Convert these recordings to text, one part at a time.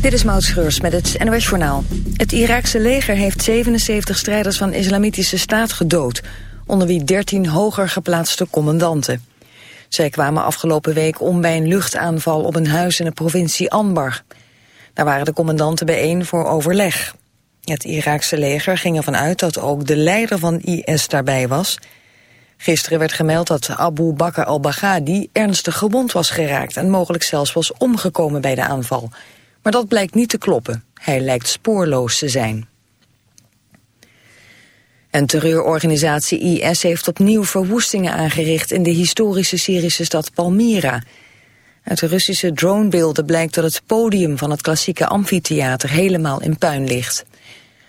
Dit is Maud Schreurs met het NOS Journaal. Het Iraakse leger heeft 77 strijders van Islamitische Staat gedood... onder wie 13 hoger geplaatste commandanten. Zij kwamen afgelopen week om bij een luchtaanval op een huis in de provincie Anbar. Daar waren de commandanten bijeen voor overleg. Het Iraakse leger ging ervan uit dat ook de leider van IS daarbij was... Gisteren werd gemeld dat Abu Bakr al-Baghdadi ernstig gewond was geraakt... en mogelijk zelfs was omgekomen bij de aanval. Maar dat blijkt niet te kloppen. Hij lijkt spoorloos te zijn. Een terreurorganisatie IS heeft opnieuw verwoestingen aangericht... in de historische Syrische stad Palmyra. Uit de Russische dronebeelden blijkt dat het podium van het klassieke amfitheater... helemaal in puin ligt.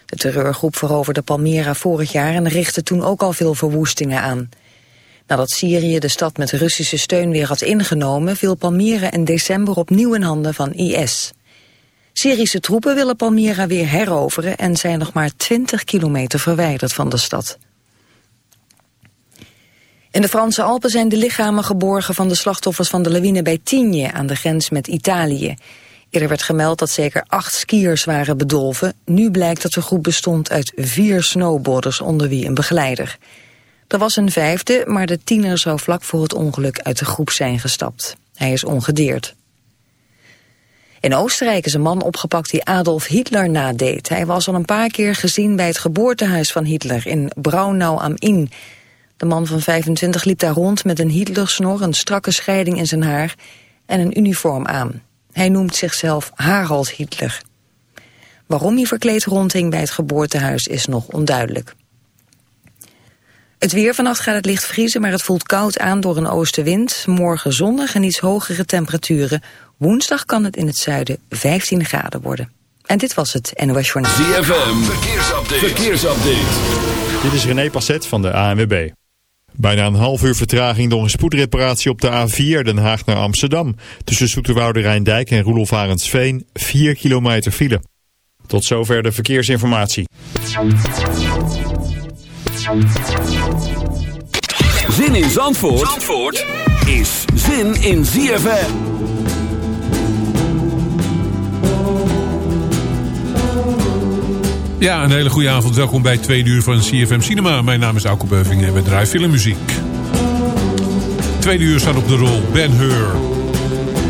De terreurgroep veroverde Palmyra vorig jaar... en richtte toen ook al veel verwoestingen aan. Nadat Syrië de stad met Russische steun weer had ingenomen... viel Palmyra in december opnieuw in handen van IS. Syrische troepen willen Palmyra weer heroveren... en zijn nog maar 20 kilometer verwijderd van de stad. In de Franse Alpen zijn de lichamen geborgen van de slachtoffers van de lawine bij Tigne aan de grens met Italië. Eerder werd gemeld dat zeker acht skiers waren bedolven. Nu blijkt dat de groep bestond uit vier snowboarders onder wie een begeleider. Er was een vijfde, maar de tiener zou vlak voor het ongeluk uit de groep zijn gestapt. Hij is ongedeerd. In Oostenrijk is een man opgepakt die Adolf Hitler nadeed. Hij was al een paar keer gezien bij het geboortehuis van Hitler in Braunau am Inn. De man van 25 liep daar rond met een Hitlersnor, een strakke scheiding in zijn haar en een uniform aan. Hij noemt zichzelf Harald Hitler. Waarom hij verkleed rondhing bij het geboortehuis is nog onduidelijk. Het weer vannacht gaat het licht vriezen, maar het voelt koud aan door een oostenwind. Morgen zonnig en iets hogere temperaturen. Woensdag kan het in het zuiden 15 graden worden. En dit was het NOS Journal. ZFM, verkeersupdate. verkeersupdate. Dit is René Passet van de ANWB. Bijna een half uur vertraging door een spoedreparatie op de A4 Den Haag naar Amsterdam. Tussen Zoeterwoude Rijndijk en Roelof Arendsveen 4 kilometer file. Tot zover de verkeersinformatie. Zin in Zandvoort, Zandvoort is zin in ZFM. Ja, een hele goede avond. Welkom bij Tweede Uur van CFM Cinema. Mijn naam is Auke Beuving en we draaien filmmuziek. Tweede uur staat op de rol Ben Hur.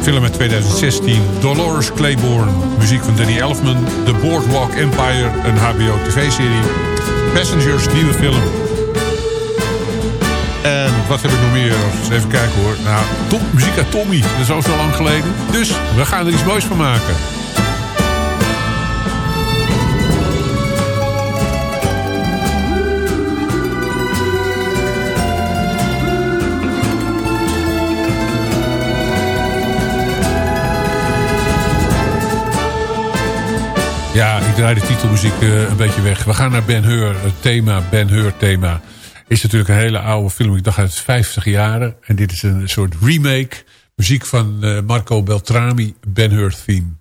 Film uit 2016. Dolores Claiborne. Muziek van Danny Elfman. The Boardwalk Empire. Een HBO-tv-serie. Passengers, nieuwe film. En wat heb ik nog meer? Even kijken hoor. Nou, top, muziek uit Tommy. Dat is al zo lang geleden. Dus we gaan er iets moois van maken. Ja, ik draai de titelmuziek uh, een beetje weg. We gaan naar Ben Hur. Het thema, Ben Hur thema. Is natuurlijk een hele oude film. Ik dacht uit 50 jaren. En dit is een soort remake. Muziek van uh, Marco Beltrami, Ben Hur theme.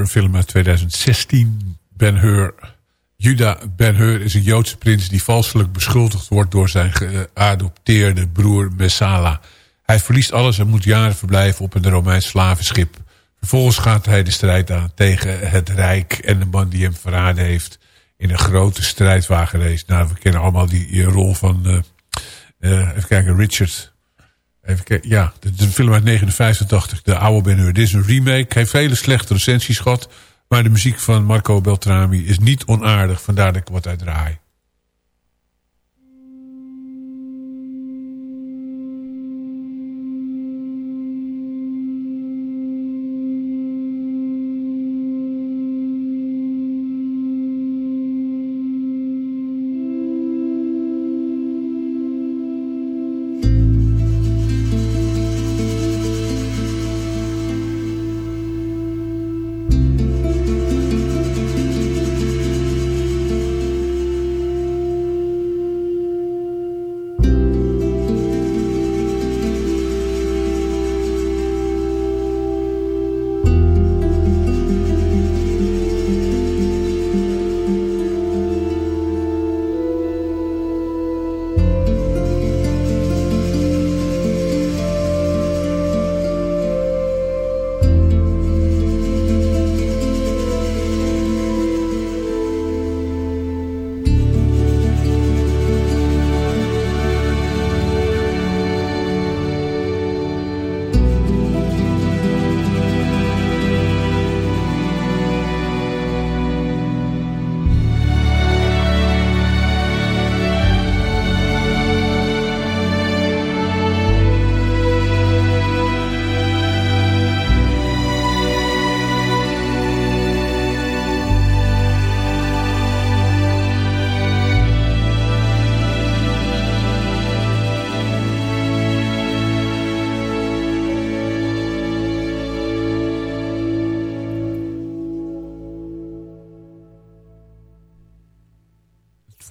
Ben Hur, een film uit 2016. Ben Hur, Judah Ben Hur is een Joodse prins... die valselijk beschuldigd wordt door zijn geadopteerde broer Messala. Hij verliest alles en moet jaren verblijven op een Romeins slavenschip. Vervolgens gaat hij de strijd aan tegen het Rijk... en de man die hem verraden heeft in een grote strijdwagenrace. Nou, we kennen allemaal die, rol van... Uh, uh, even kijken, Richard Ja, een film uit 1985, De Oude Ben Hur. Dit is een remake, heeft hele slechte recensies gehad. Maar de muziek van Marco Beltrami is niet onaardig. Vandaar dat ik wat uit draai.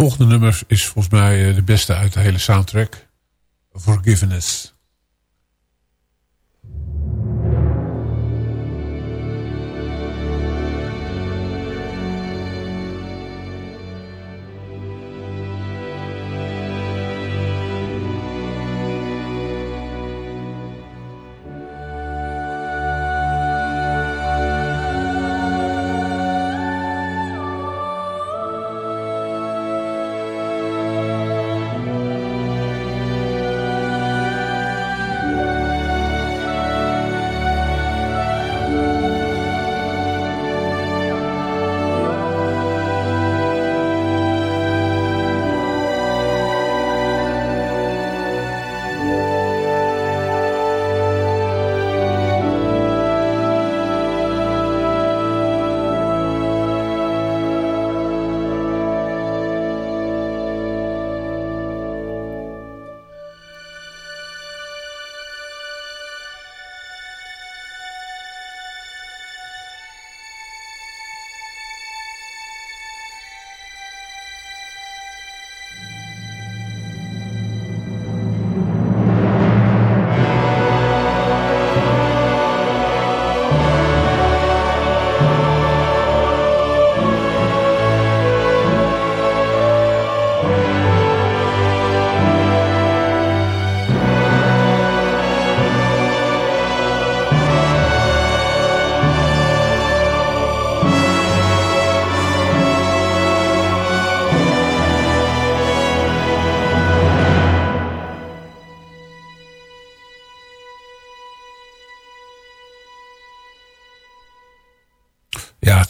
Volgende nummer is volgens mij eh, de beste uit de hele soundtrack. Forgiveness.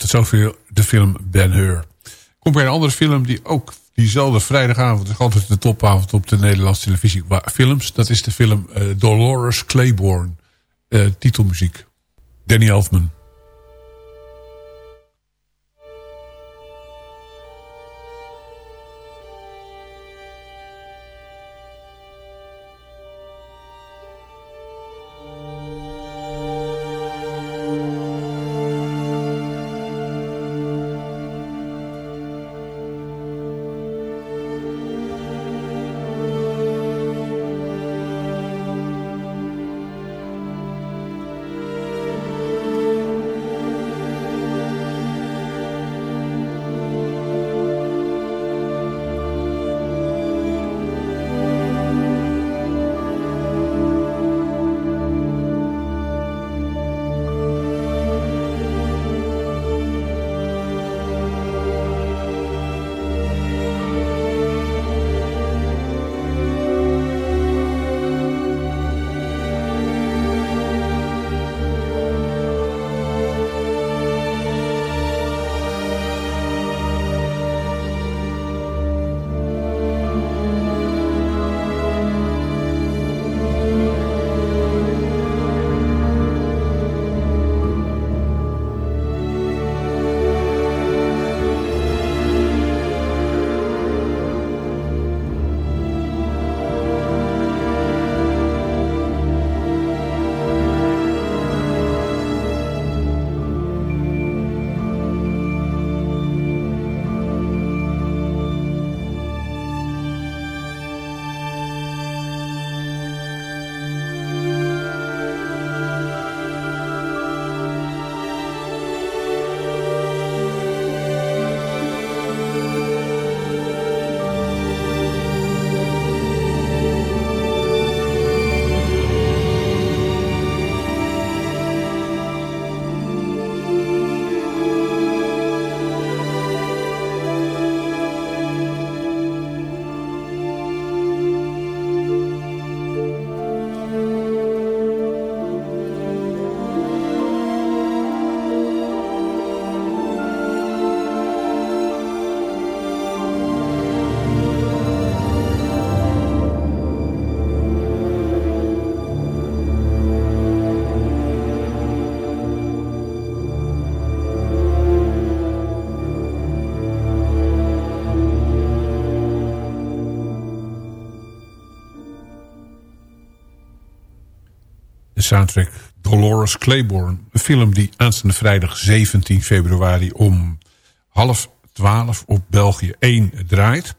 Zoveel de film Ben Hur. Komt bij een andere film die ook diezelfde vrijdagavond... is altijd de topavond op de Nederlandse televisie films. Dat is de film uh, Dolores Claiborne. Uh, titelmuziek. Danny Elfman. Soundtrack Dolores Claiborne. Een film die aanstaande vrijdag 17 februari om half twaalf op België 1 draait.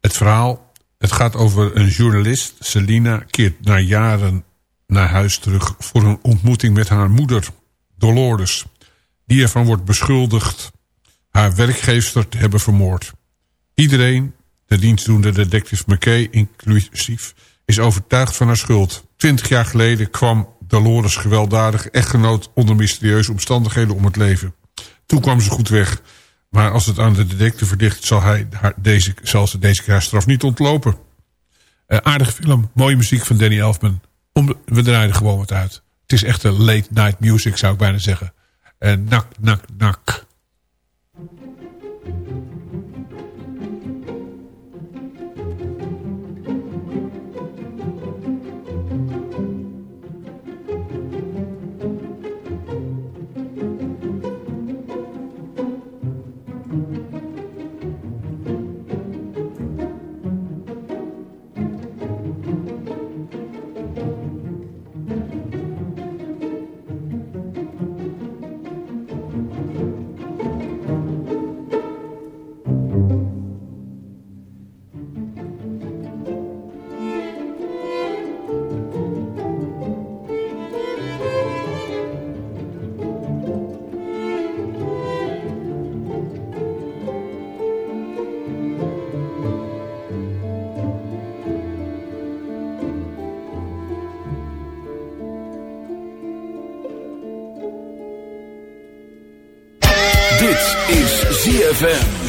Het verhaal, het gaat over een journalist. Selina keert na jaren naar huis terug voor een ontmoeting met haar moeder, Dolores. Die ervan wordt beschuldigd haar werkgeefster te hebben vermoord. Iedereen, de dienstdoende detective McKay inclusief, is overtuigd van haar schuld. Twintig jaar geleden kwam Dolores gewelddadig echtgenoot onder mysterieuze omstandigheden om het leven. Toen kwam ze goed weg. Maar als het aan de detective verdicht, zal, hij haar deze, zal ze deze keer straf niet ontlopen. Uh, aardige film, mooie muziek van Danny Elfman. Om, we draaien gewoon wat uit. Het is echt een late night music, zou ik bijna zeggen. Uh, nak, nak, nak. Them.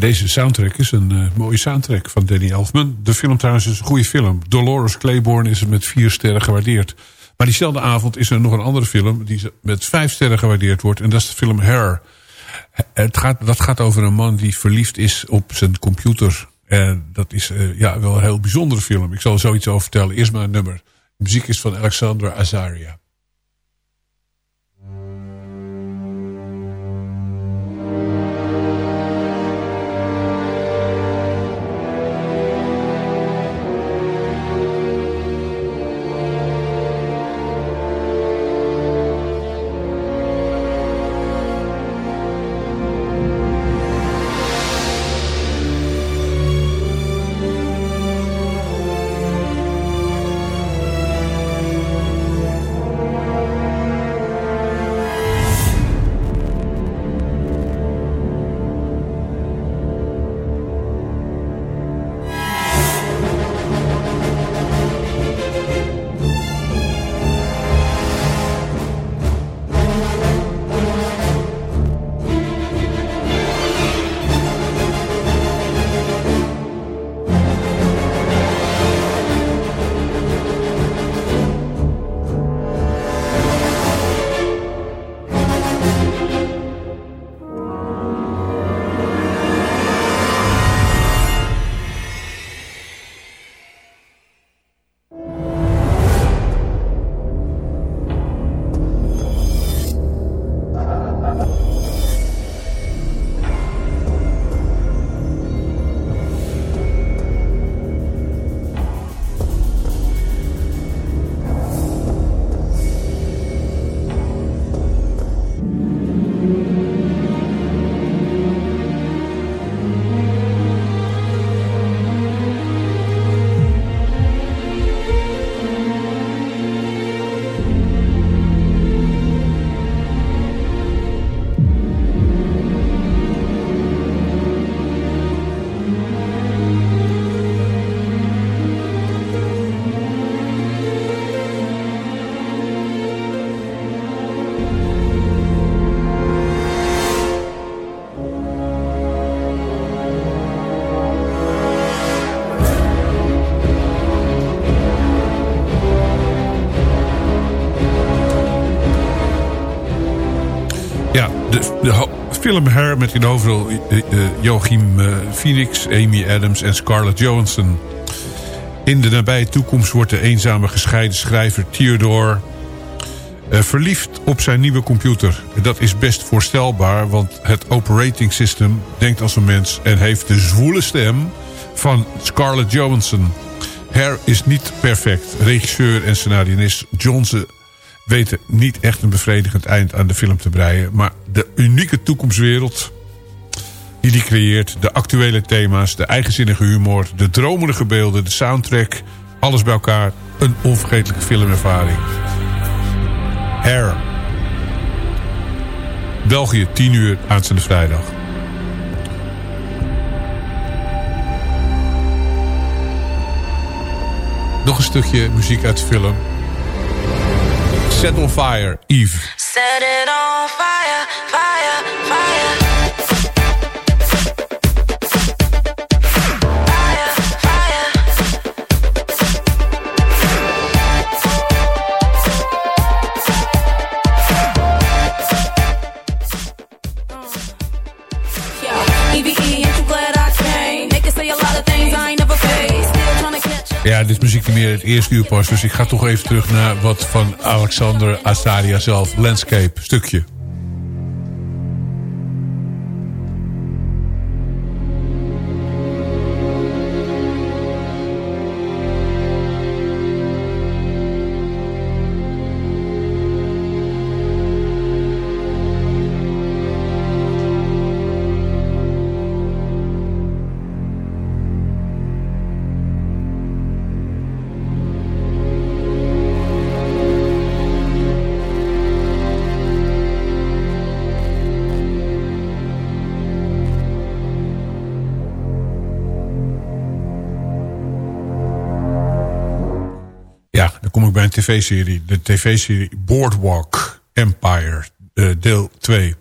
Deze soundtrack is een uh, mooie soundtrack van Danny Elfman. De film trouwens is een goede film. Dolores Claiborne is met vier sterren gewaardeerd. Maar diezelfde avond is er nog een andere film... die met vijf sterren gewaardeerd wordt. En dat is de film Hair. Het gaat, dat gaat over een man die verliefd is op zijn computer. En dat is uh, ja, wel een heel bijzondere film. Ik zal er zoiets over vertellen. Eerst maar een nummer. De muziek is van Alexandra Azaria. Hair met in de hoofdrol uh, Joachim Phoenix, Amy Adams en Scarlett Johansson. In de nabije toekomst wordt de eenzame gescheiden schrijver Theodore... verliefd op zijn nieuwe computer. Dat is best voorstelbaar, want het operating system denkt als een mens... en heeft de zwoele stem van Scarlett Johansson. Hair is niet perfect. Regisseur en scenarionist Johnson weten niet echt een bevredigend eind aan de film te breien. Maar de unieke toekomstwereld die die creëert... de actuele thema's, de eigenzinnige humor... de dromerige beelden, de soundtrack... alles bij elkaar, een onvergetelijke filmervaring. Hair. België, 10 uur, aanstaande vrijdag. Nog een stukje muziek uit de film. Set on fire, Eve. Set it on fire, fire, fire. Ja, dit is muziek meer het eerste uur pas. Dus ik ga toch even terug naar wat van Alexander Azaria zelf. Landscape, stukje. Tv-serie. De tv-serie Boardwalk Empire, uh, deel 2.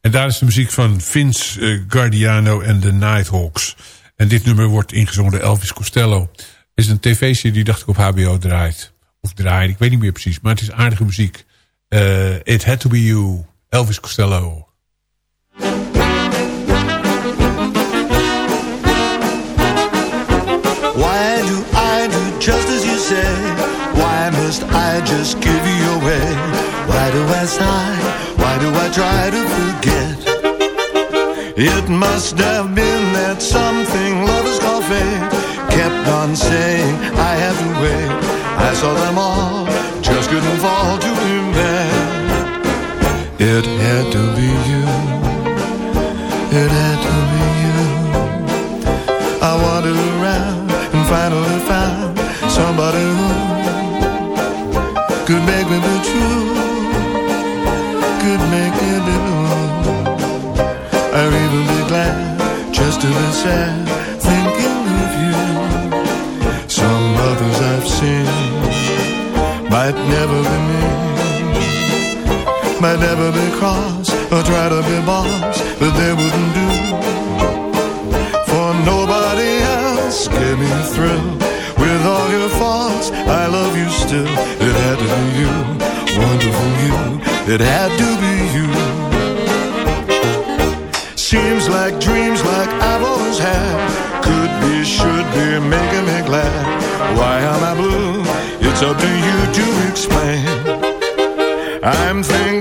En daar is de muziek van Vince uh, Guardiano en de Nighthawks. En dit nummer wordt ingezongen door Elvis Costello. Het is een tv-serie die dacht ik op HBO draait. Of draait, ik weet niet meer precies. Maar het is aardige muziek. Uh, It Had To Be You, Elvis Costello. Why do I do just as you say? Why must I just give you away? Why do I sigh? Why do I try to forget? It must have been that something lovers call fate Kept on saying I have to wait I saw them all, just couldn't fall to him there It had to be you It had to be you I wandered around and finally found somebody who could make me be true, could make me be blue. I'd even be glad just to be sad, thinking of you. Some others I've seen might never be me, might never be cross or try to be boss, but they wouldn't It had to be you. Seems like dreams like I've always had. Could be, should be, making me glad. Why am I blue? It's up to you to explain. I'm thinking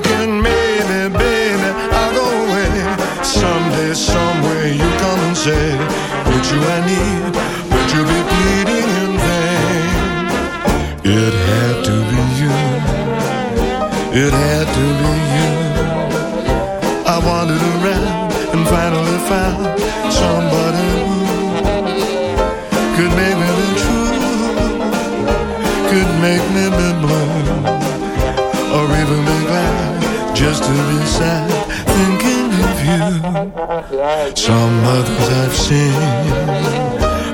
just to be sad thinking of you. Some others I've seen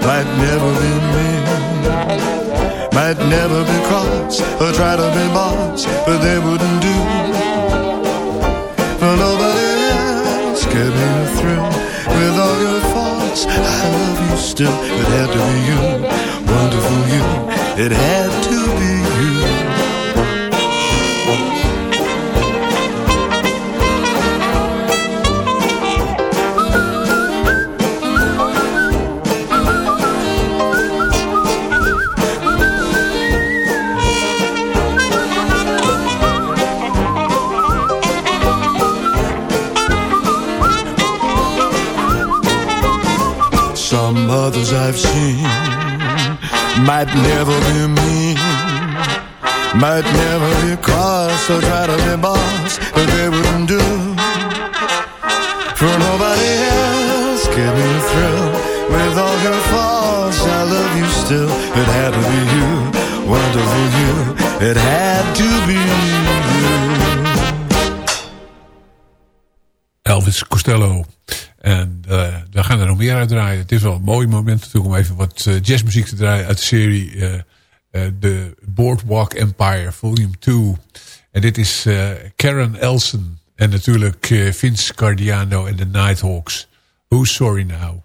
might never be me might never be cross or try to be boss, but they wouldn't do. For nobody else me a thrill. With all your faults, I love you still. It had to be you, wonderful you. It had to might never be me, might never be cross or try to be boss, but they wouldn't do. For nobody else me a thrill. With all your faults, I love you still. It had to be you, wonderful you. It had to be you. Elvis Costello. Draaien. Het is wel een mooi moment natuurlijk om even wat uh, jazzmuziek te draaien uit de serie uh, The Boardwalk Empire Volume 2. En dit is Karen Elson en natuurlijk Vince Cardiano en de Nighthawks. Who's Sorry Now?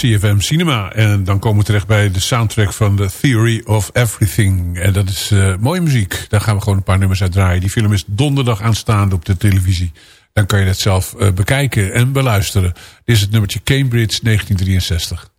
CFM Cinema. En dan komen we terecht bij de soundtrack van The Theory of Everything. En dat is uh, mooie muziek. Daar gaan we gewoon een paar nummers uit draaien. Die film is donderdag aanstaande op de televisie. Dan kan je dat zelf uh, bekijken en beluisteren. Dit is het nummertje Cambridge 1963.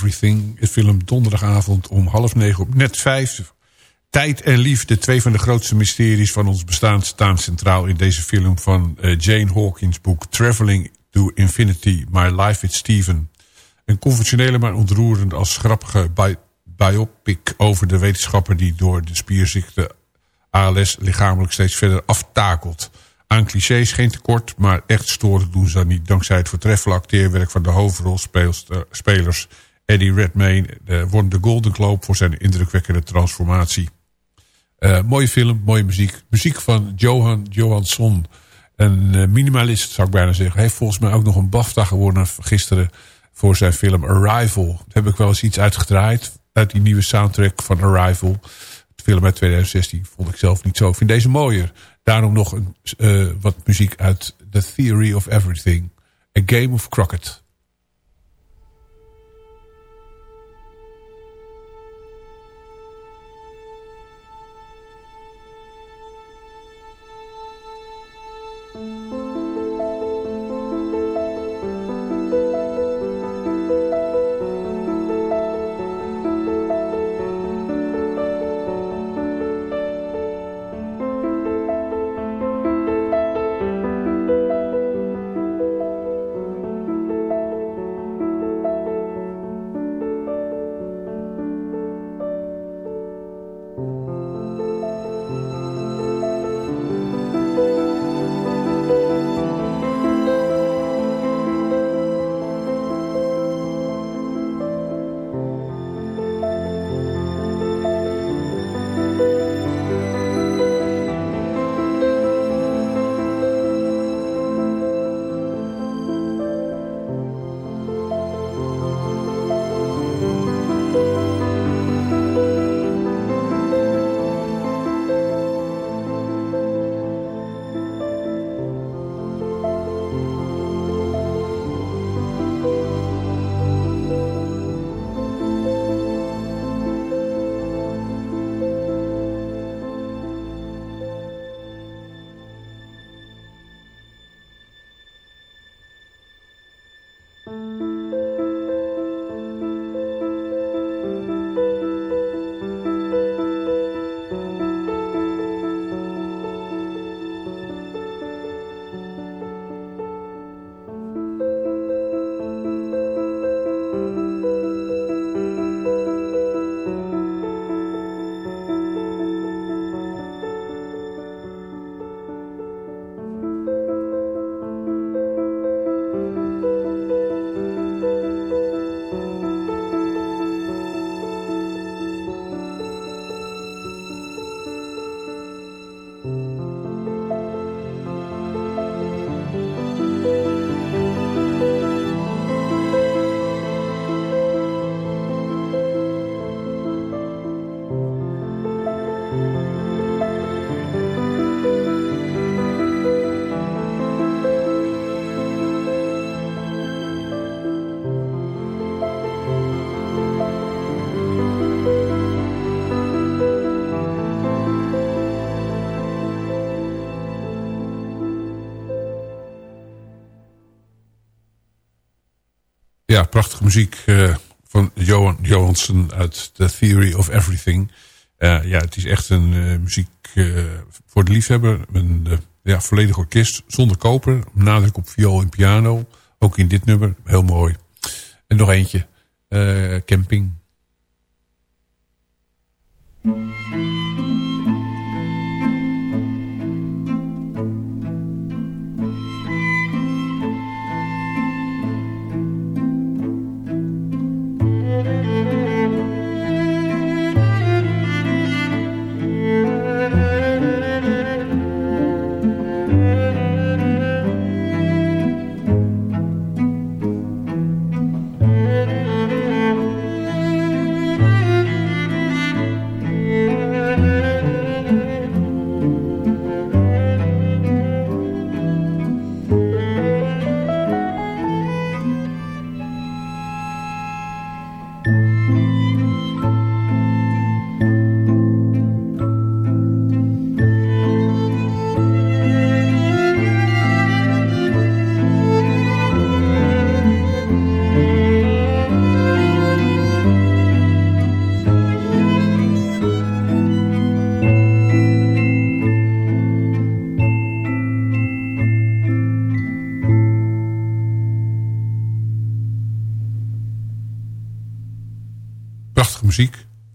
Everything. Het film donderdagavond om half negen op net vijf. Tijd en liefde, twee van de grootste mysteries van ons bestaan... staan centraal in deze film van uh, Jane Hawkins boek... Traveling to Infinity, My Life with Steven. Een conventionele maar ontroerende als grappige bi biopic... over de wetenschapper die door de spierziekte ALS lichamelijk steeds verder aftakelt... Aan clichés geen tekort, maar echt storen doen ze dat niet... dankzij het voortreffelijke acteerwerk van de hoofdrolspelers... Eddie Redmayne uh, won de Golden Globe voor zijn indrukwekkende transformatie. Uh, mooie film, mooie muziek. Muziek van Johan Johansson. Een uh, minimalist, zou ik bijna zeggen. Hij heeft volgens mij ook nog een BAFTA gewonnen gisteren... voor zijn film Arrival. Daar heb ik wel eens iets uitgedraaid... uit die nieuwe soundtrack van Arrival. De film uit 2016 vond ik zelf niet zo. Ik vind deze mooier. Daarom nog een, wat muziek uit The Theory of Everything. A Game of Crockett. Ja, prachtige muziek uh, van Johan Johansson uit The Theory of Everything. Uh, ja, het is echt een uh, muziek voor de liefhebber. Een ja, volledig orkest, zonder koper. Nadruk op viool en piano. Ook in dit nummer, heel mooi. En nog eentje, Camping.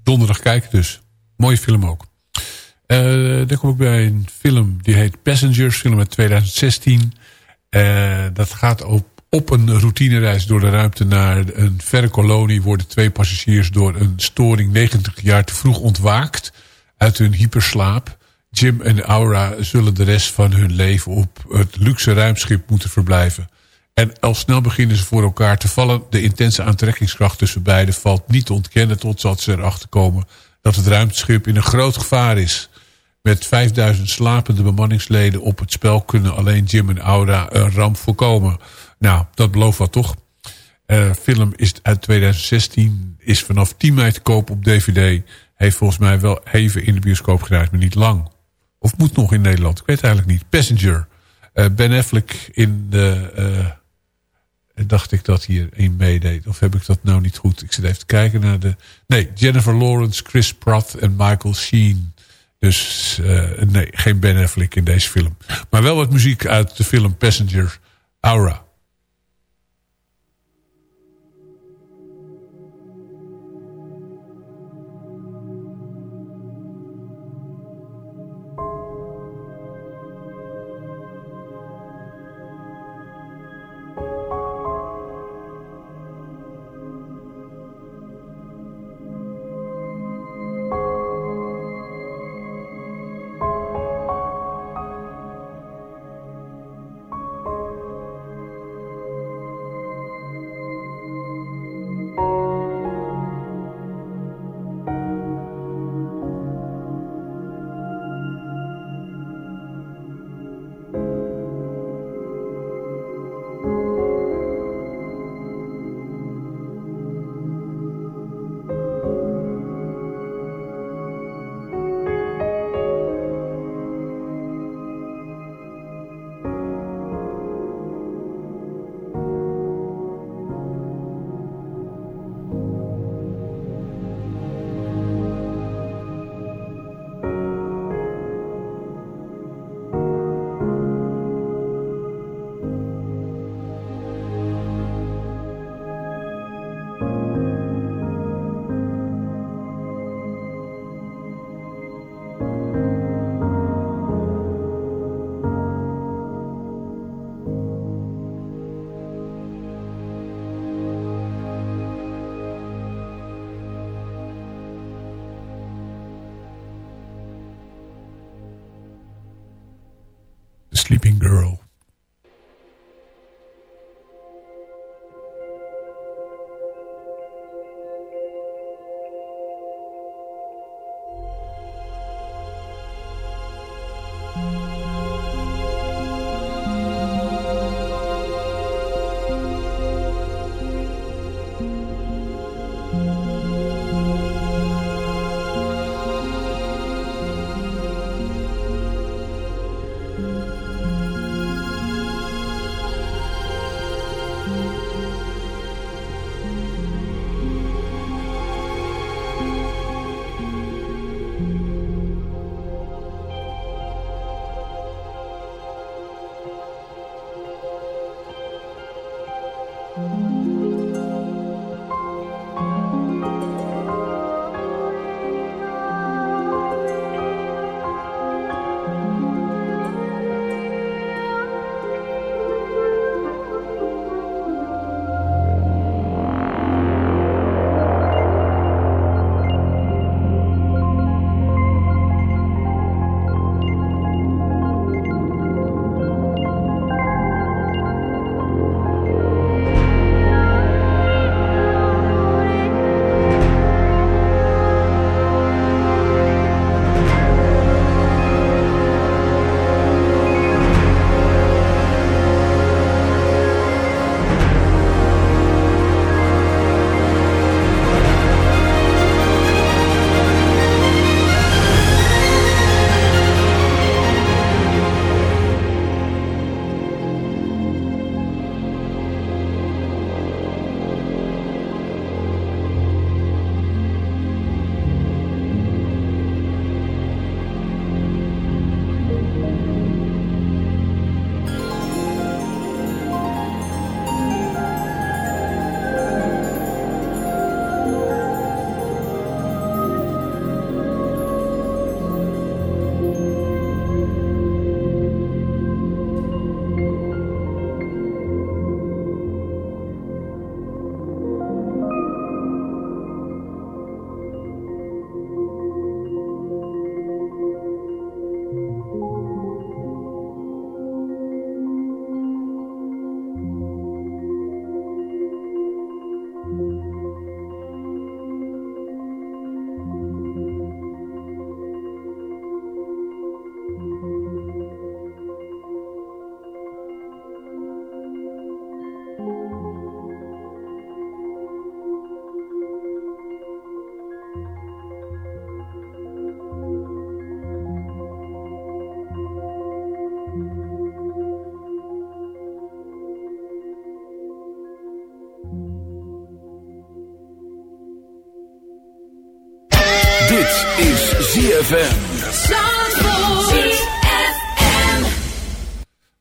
Donderdag kijken dus. Mooie film ook. Uh, dan kom ik bij een film die heet Passengers. Film uit 2016. Uh, dat gaat op, op een routinereis door de ruimte naar een verre kolonie... worden twee passagiers door een storing 90 jaar te vroeg ontwaakt... uit hun hyperslaap. Jim en Aura zullen de rest van hun leven op het luxe ruimschip moeten verblijven. En al snel beginnen ze voor elkaar te vallen. De intense aantrekkingskracht tussen beiden valt niet te ontkennen... totdat ze erachter komen dat het ruimteschip in een groot gevaar is. Met 5000 slapende bemanningsleden op het spel... kunnen alleen Jim en Aura een ramp voorkomen. Nou, dat belooft wat toch. Uh, film is uit 2016, is vanaf 10 mei te koop op DVD. Heeft volgens mij wel even in de bioscoop gedraaid, maar niet lang. Of moet nog in Nederland, ik weet eigenlijk niet. Passenger. Uh, ben Affleck in de... Uh, dacht ik dat hier een meedeed. Of heb ik dat nou niet goed? Ik zit even te kijken naar de... Nee, Jennifer Lawrence, Chris Pratt en Michael Sheen. Dus uh, nee, geen Ben Affleck in deze film. Maar wel wat muziek uit de film Passenger, Aura.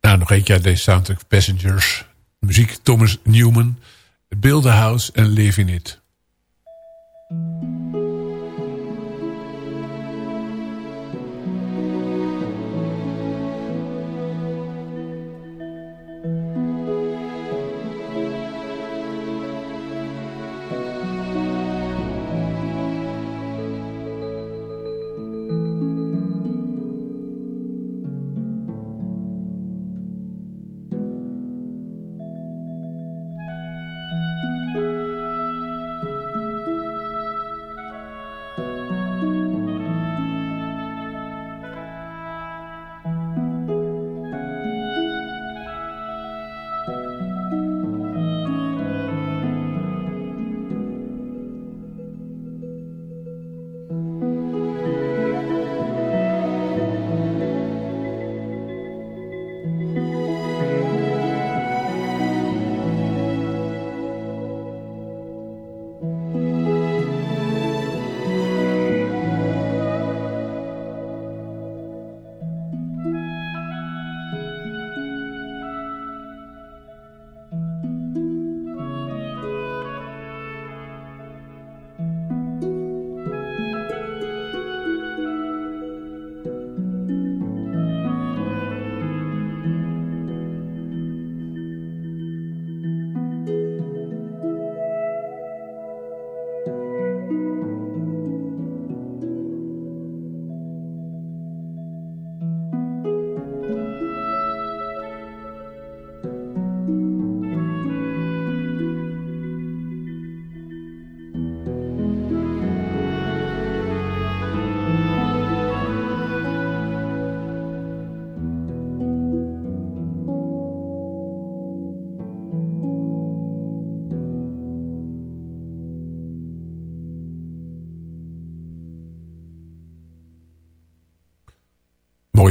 Nou, nog eentje uit deze soundtrack Passengers. Muziek Thomas Newman. Build a House and Live in It.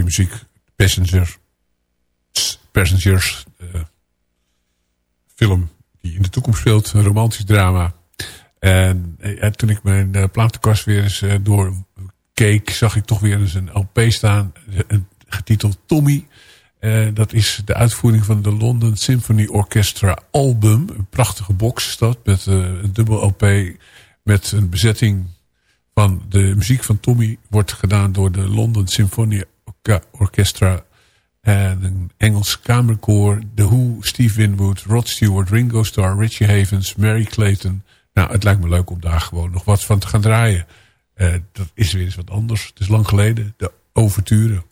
Muziek. Passenger. Passengers. Uh, film die in de toekomst speelt. Een romantisch drama. En, en toen ik mijn uh, platenkast weer eens uh, doorkeek... zag ik toch weer eens een LP staan. getiteld Tommy. dat is de uitvoering van de London Symphony Orchestra album. Een prachtige box is dat. Met een dubbel LP. Met een bezetting van de muziek van Tommy. Wordt gedaan door de London Symphony Orchestra en een Engels kamerkoor. The Who, Steve Winwood, Rod Stewart, Ringo Starr, Richie Havens, Mary Clayton. Nou, het lijkt me leuk om daar gewoon nog wat van te gaan draaien. Uh, dat is weer eens wat anders. Het is lang geleden. De overturen.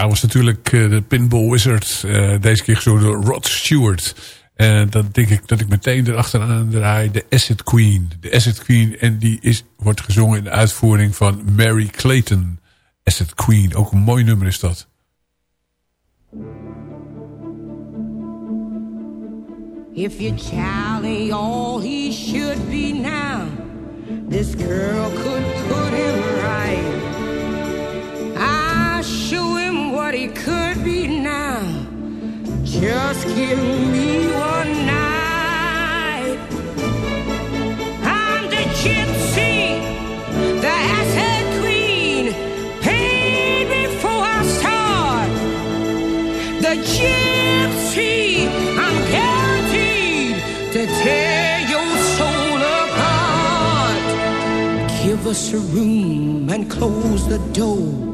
Ja, was natuurlijk eh, de Pinball Wizard. eh, deze keer gezongen door Rod Stewart. En dan denk ik dat ik meteen erachteraan draai. De Acid Queen. De Acid Queen. En die is, wordt gezongen in de uitvoering van Mary Clayton. Acid Queen. Ook een mooi nummer is dat. If your child ain't all he should be now, this girl could put him what he could be now. Just give me one night. I'm the gypsy, the acid queen. Paid before I start. The gypsy, I'm guaranteed to tear your soul apart. Give us a room and close the door.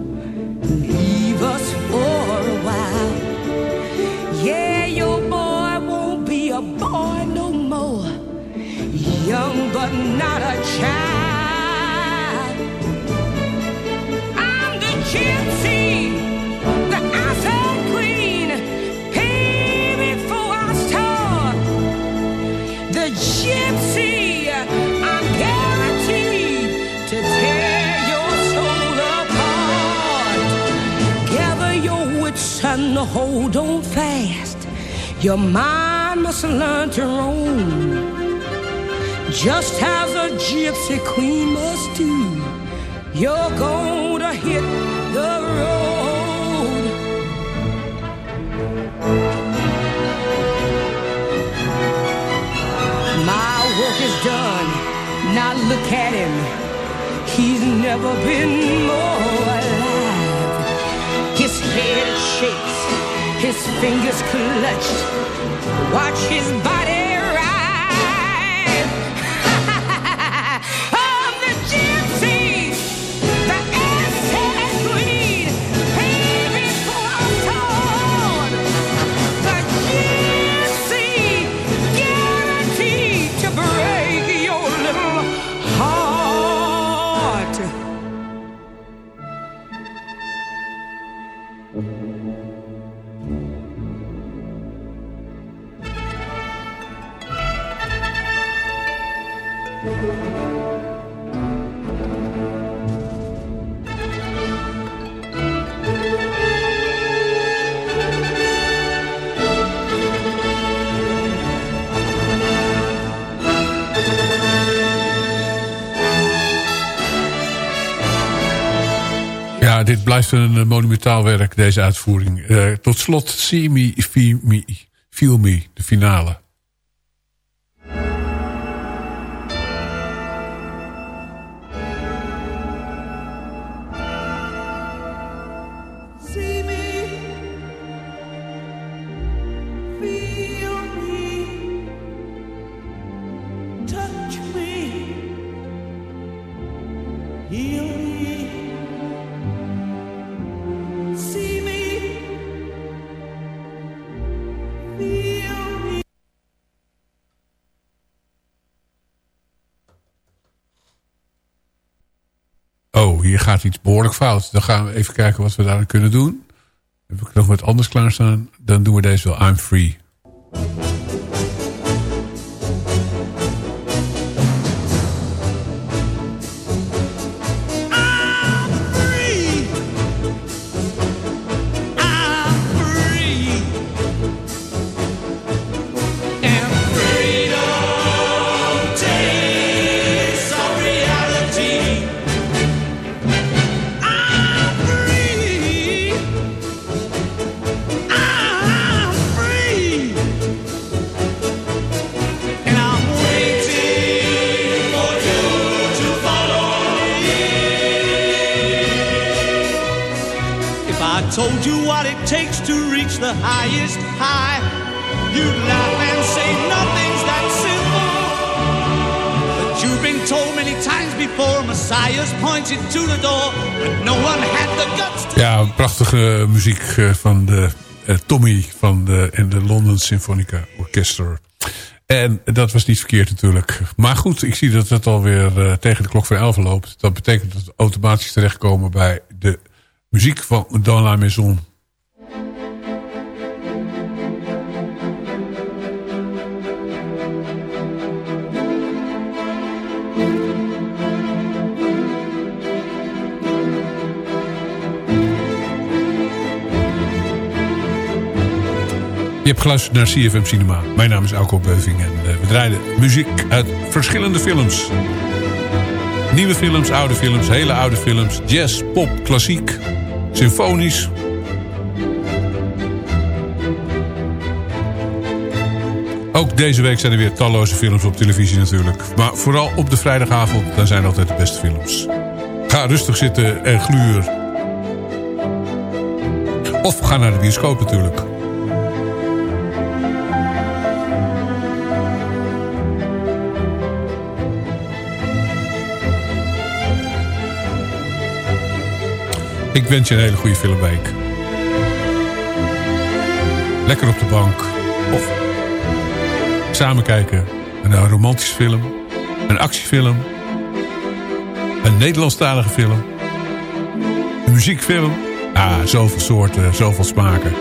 Young but not a child. I'm the gypsy, the acid queen. Pay I. The gypsy, I'm guaranteed to tear your soul apart. Gather your wits and hold on fast. Your mind must learn to roam. Just as a gypsy queen must do. You're gonna hit the road. My work is done. Now look at him. He's never been more alive. His head shakes, his fingers clutched. Watch his body Een monumentaal werk, deze uitvoering. Eh, tot slot, See Me, Feel Me, Feel Me, de finale. Iets behoorlijk fout. Dan gaan we even kijken wat we daar kunnen doen. Heb ik nog wat anders klaarstaan? Dan doen we deze wel. I'm free. Ja, prachtige muziek eh, van de, eh, Tommy van de, en de London Symphonica Orchestra. En dat was niet verkeerd natuurlijk. Maar goed, ik zie dat het alweer uh, tegen de klok van 11 loopt. Dat betekent dat we automatisch terechtkomen bij de muziek van Dans la Maison. Je hebt geluisterd naar CFM Cinema. Mijn naam is Alco Beuving en uh, we draaien muziek uit verschillende films. Nieuwe films, oude films, hele oude films. Jazz, pop, klassiek, symfonisch. Ook deze week zijn er weer talloze films op televisie natuurlijk. Maar vooral op de vrijdagavond, zijn altijd de beste films. Ga rustig zitten en gluur. Of ga naar de bioscoop natuurlijk. Ik wens je een hele goede filmweek. Lekker op de bank. Of samen kijken een romantische film. Een actiefilm. Een Nederlandstalige film. Een muziekfilm. Ah, zoveel soorten, zoveel smaken.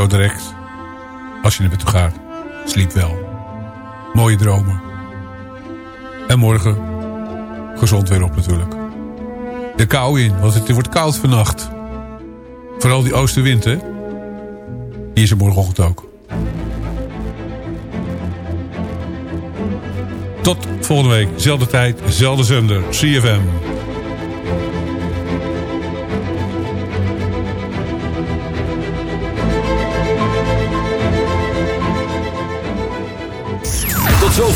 Zo direct. Als je bed toe gaat. Sliep wel. Mooie dromen. En morgen gezond weer op natuurlijk. De kou in, want het wordt koud vannacht. Vooral die oostenwind, hè. Hier is het morgenochtend ook. Tot volgende week. Zelfde tijd, zelfde zender. CFM.